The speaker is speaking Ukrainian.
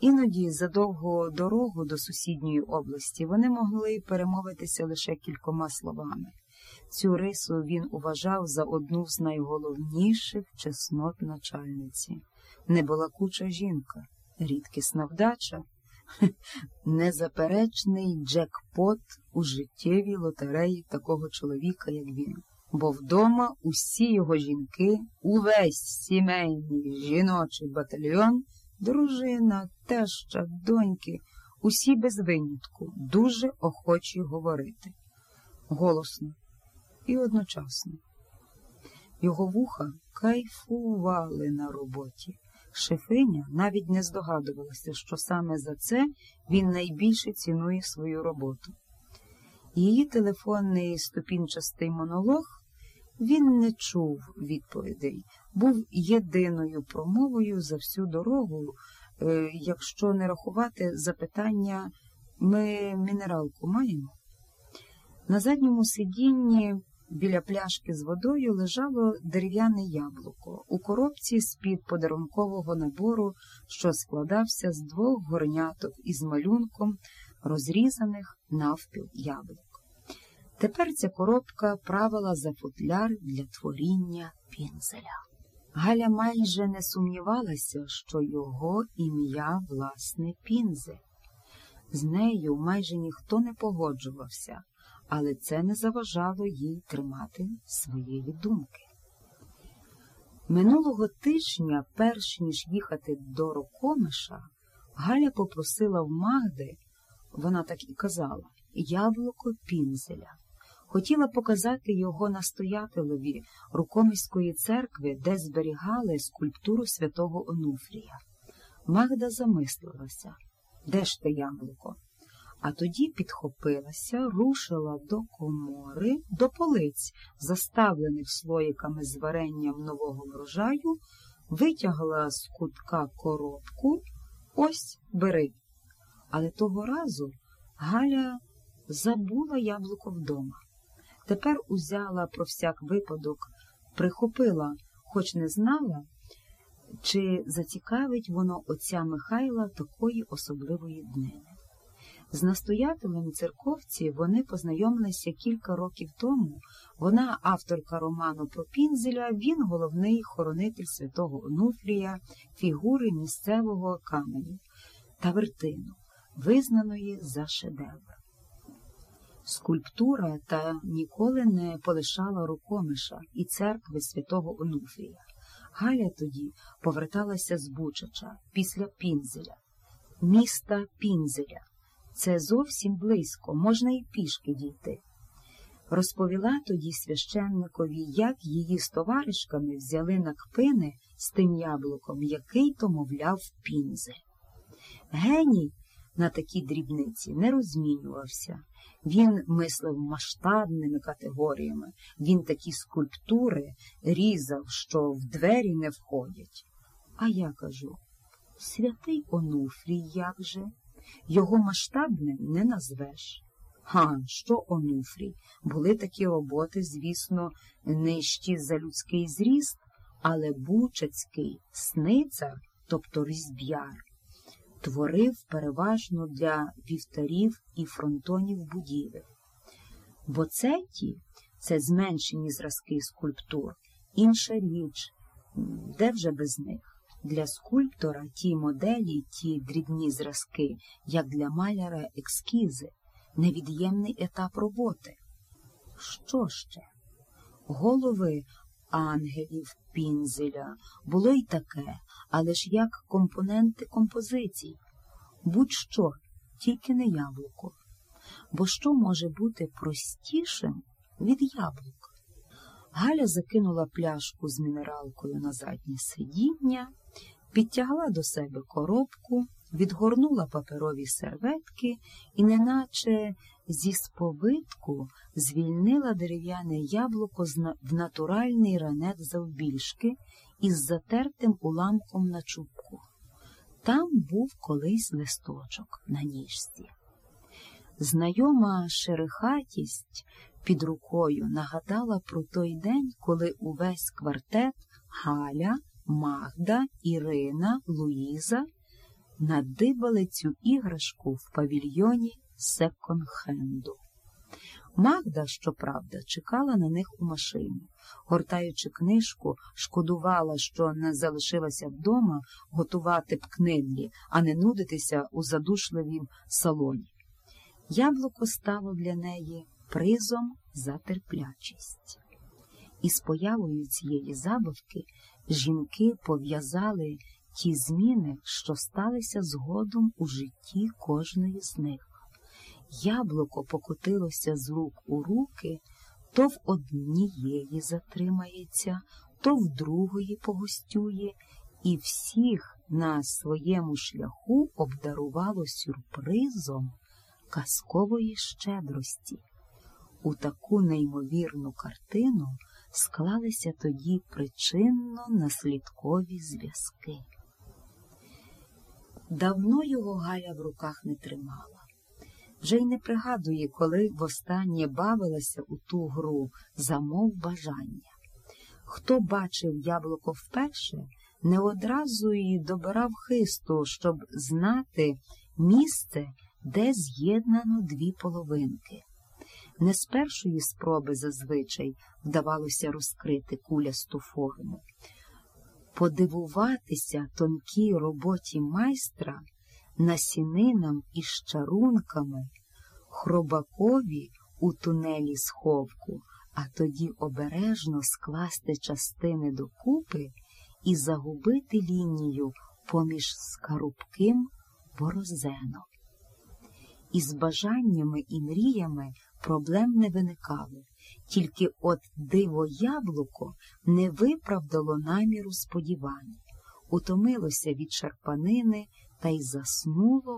Іноді за довгу дорогу до сусідньої області вони могли перемовитися лише кількома словами. Цю рису він уважав за одну з найголовніших чеснот начальниці. Небалакуча жінка, рідкісна вдача, незаперечний джекпот у життєвій лотереї такого чоловіка, як він. Бо вдома усі його жінки, увесь сімейний жіночий батальйон, дружина, теща, доньки, усі без винятку, дуже охочі говорити. Голосно і одночасно. Його вуха кайфували на роботі. Шефиня навіть не здогадувалася, що саме за це він найбільше цінує свою роботу. Її телефонний ступінчастий монолог він не чув відповідей, був єдиною промовою за всю дорогу, е, якщо не рахувати запитання ми мінералку маємо. На задньому сидінні біля пляшки з водою лежало дерев'яне яблуко у коробці з-під подарункового набору, що складався з двох горняток із малюнком розрізаних навпіл яблук. Тепер ця коробка правила за футляр для творіння пінзеля. Галя майже не сумнівалася, що його ім'я власне пінзель. З нею майже ніхто не погоджувався, але це не заважало їй тримати своєї думки. Минулого тижня, перш ніж їхати до Рокомиша, Галя попросила в Магди, вона так і казала, яблуко пінзеля. Хотіла показати його настоятелеві Рукомиської церкви, де зберігали скульптуру святого Онуфрія. Магда замислилася, де ж те яблуко? А тоді підхопилася, рушила до комори, до полиць, заставлених слоїками з варенням нового врожаю, витягла з кутка коробку, ось бери. Але того разу Галя забула яблуко вдома. Тепер узяла про всяк випадок, прихопила, хоч не знала, чи зацікавить воно отця Михайла такої особливої днини. З настоятелем церковці вони познайомилися кілька років тому. Вона авторка роману про Пінзеля, він головний хоронитель святого Онуфрія, фігури місцевого каменю та вертину, визнаної за шедевр. Скульптура та ніколи не полишала рукомиша і церкви святого Онуфрія. Галя тоді поверталася з Бучача після Пінзеля, міста Пінзеля. Це зовсім близько, можна і пішки дійти. Розповіла тоді священникові, як її з товаришками взяли на кпини з тим яблуком, який то, мовляв, пінзель. Геній на такі дрібниці не розмінювався. Він мислив масштабними категоріями, він такі скульптури різав, що в двері не входять. А я кажу святий Онуфрій, як же? Його масштабним не назвеш. Га, що Онуфрій? Були такі роботи, звісно, нижчі за людський зріст, але Бучацький сницар, тобто різьб'яр, творив переважно для вівтарів і фронтонів будівель. Боцеті це зменшені зразки скульптур, інша річ, де вже без них. Для скульптора ті моделі, ті дрібні зразки, як для маляра екскізи, невід'ємний етап роботи. Що ще? Голови ангелів, пінзеля було й таке, але ж як компоненти композицій. Будь-що, тільки не яблуко. Бо що може бути простішим від яблук? Галя закинула пляшку з мінералкою на заднє сидіння підтягла до себе коробку, відгорнула паперові серветки і, неначе зі сповитку, звільнила дерев'яне яблуко в натуральний ранет завбільшки із затертим уламком на чубку. Там був колись листочок на ніжці. Знайома шерихатість під рукою нагадала про той день, коли увесь квартет Галя Магда, Ірина, Луїза надибали цю іграшку в павільйоні секонд-хенду. Магда, щоправда, чекала на них у машині. Гортаючи книжку, шкодувала, що не залишилася вдома готувати б книдлі, а не нудитися у задушливім салоні. Яблуко стало для неї призом за терплячість. Із появою цієї забавки жінки пов'язали ті зміни, що сталися згодом у житті кожної з них. Яблуко покотилося з рук у руки, то в однієї затримається, то в другої погостює, і всіх на своєму шляху обдарувало сюрпризом казкової щедрості. У таку неймовірну картину склалися тоді причинно-наслідкові зв'язки. Давно його Галя в руках не тримала. Вже й не пригадує, коли востаннє бавилася у ту гру замов бажання. Хто бачив яблуко вперше, не одразу й добирав хисту, щоб знати місце, де з'єднано дві половинки. Не з першої спроби зазвичай вдавалося розкрити кулясту форму. Подивуватися тонкій роботі майстра насінинам і щарунками, хробакові у тунелі сховку, а тоді обережно скласти частини докупи і загубити лінію поміж скарубким борозеном. Із бажаннями і мріями проблем не виникало, тільки от диво яблуко не виправдало наміру сподівань, утомилося від шарпанини та й заснуло